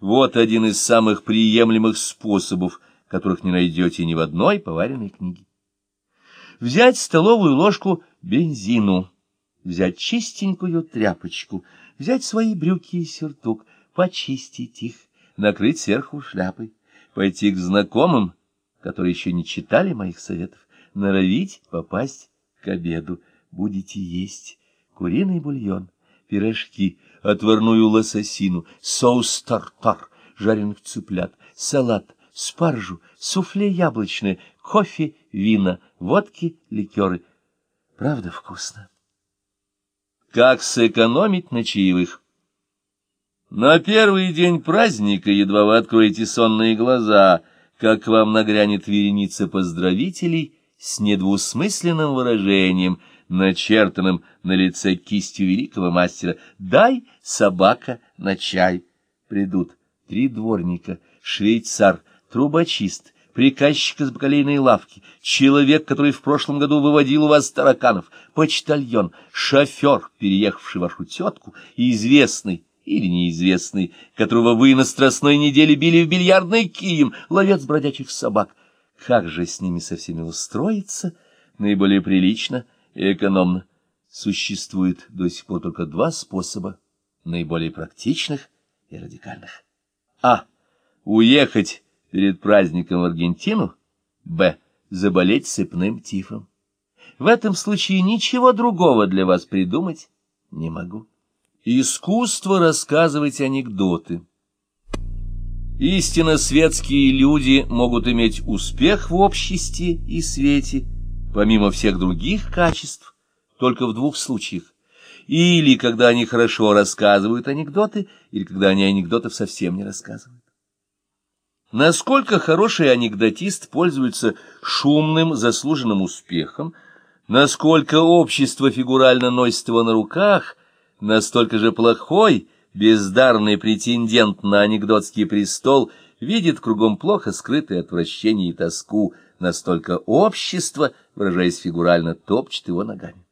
Вот один из самых приемлемых способов, которых не найдете ни в одной поваренной книге. Взять столовую ложку бензину, взять чистенькую тряпочку, взять свои брюки и сюртук, почистить их, накрыть сверху шляпой, пойти к знакомым, которые еще не читали моих советов, норовить попасть к обеду. Будете есть куриный бульон, пирожки, отварную лососину, соус тартар, жареных цыплят, салат, спаржу, суфле яблочное, кофе, вина, водки, ликеры. Правда вкусно? Как сэкономить на чаевых? На первый день праздника, едва вы откроете сонные глаза, как к вам нагрянет вереница поздравителей с недвусмысленным выражением, начертанным на лице кистью великого мастера «Дай, собака, на чай». Придут три дворника, швейцар, трубочист, приказчик из бакалейной лавки, человек, который в прошлом году выводил у вас тараканов, почтальон, шофер, переехавший вашу тетку, и известный или неизвестный, которого вы на страстной неделе били в бильярдный кием, ловец бродячих собак. Как же с ними со всеми устроиться наиболее прилично и экономно? Существует до сих пор только два способа, наиболее практичных и радикальных. А. Уехать перед праздником в Аргентину. Б. Заболеть сыпным тифом. В этом случае ничего другого для вас придумать не могу. Искусство рассказывать анекдоты. Истинно светские люди могут иметь успех в обществе и свете, помимо всех других качеств, только в двух случаях. Или когда они хорошо рассказывают анекдоты, или когда они анекдотов совсем не рассказывают. Насколько хороший анекдотист пользуется шумным заслуженным успехом, насколько общество фигурально носит его на руках, настолько же плохой, бездарный претендент на анекдотский престол видит кругом плохо скрытое отвращение и тоску, настолько общество, выражаясь фигурально, топчет его ногами.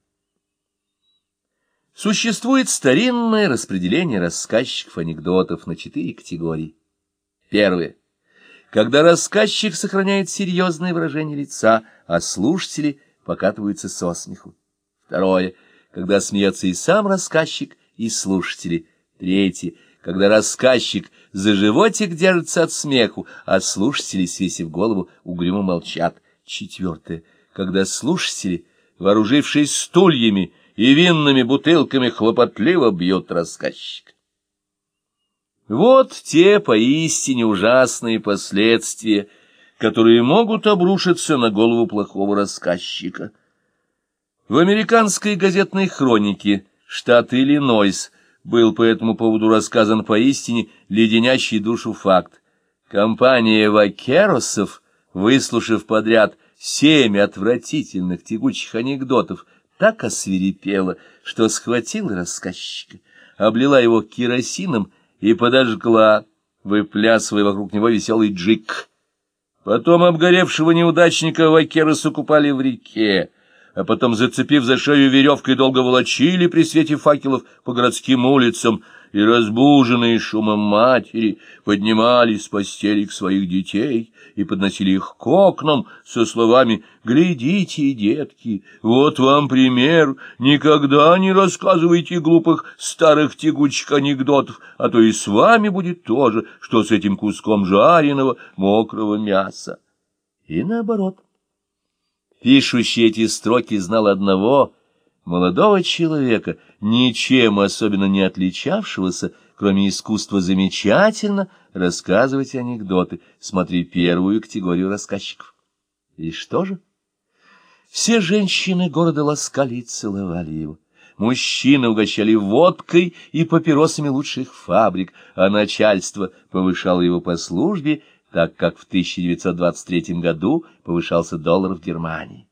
Существует старинное распределение рассказчиков анекдотов на четыре категории. Первое когда рассказчик сохраняет серьезное выражение лица, а слушатели покатываются со смеху. Второе, когда смеется и сам рассказчик, и слушатели. Третье, когда рассказчик за животик держится от смеху, а слушатели, свесив голову, угрюмо молчат. Четвертое, когда слушатели, вооружившись стульями и винными бутылками, хлопотливо бьют рассказчика. Вот те поистине ужасные последствия, которые могут обрушиться на голову плохого рассказчика. В американской газетной хронике штат Иллинойс был по этому поводу рассказан поистине леденящий душу факт. Компания вакеросов, выслушав подряд семь отвратительных тягучих анекдотов, так освирепела, что схватила рассказчика, облила его керосином и подожгла, выплясывая вокруг него веселый джик. Потом обгоревшего неудачника Вакеросу купали в реке, а потом, зацепив за шею веревкой, долго волочили при свете факелов по городским улицам, и разбуженные шумом матери поднимались с постели к своих детей и подносили их к окнам со словами «Глядите, детки, вот вам пример, никогда не рассказывайте глупых старых тягучих анекдотов, а то и с вами будет то же, что с этим куском жареного мокрого мяса». И наоборот. Пишущий эти строки знал одного — молодого человека, ничем особенно не отличавшегося, кроме искусства замечательно рассказывать анекдоты. Смотри первую категорию рассказчиков. И что же? Все женщины города ласкали и целовали его. Мужчины угощали водкой и папиросами лучших фабрик, а начальство повышало его по службе, так как в 1923 году повышался доллар в Германии.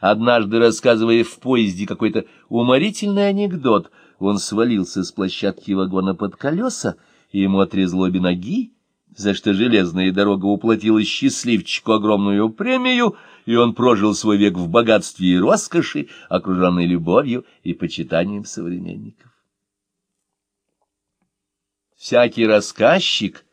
Однажды, рассказывая в поезде какой-то уморительный анекдот, он свалился с площадки вагона под колеса, и ему отрезало обе ноги, за что железная дорога уплатила счастливчику огромную премию, и он прожил свой век в богатстве и роскоши, окруженный любовью и почитанием современников. Всякий рассказчик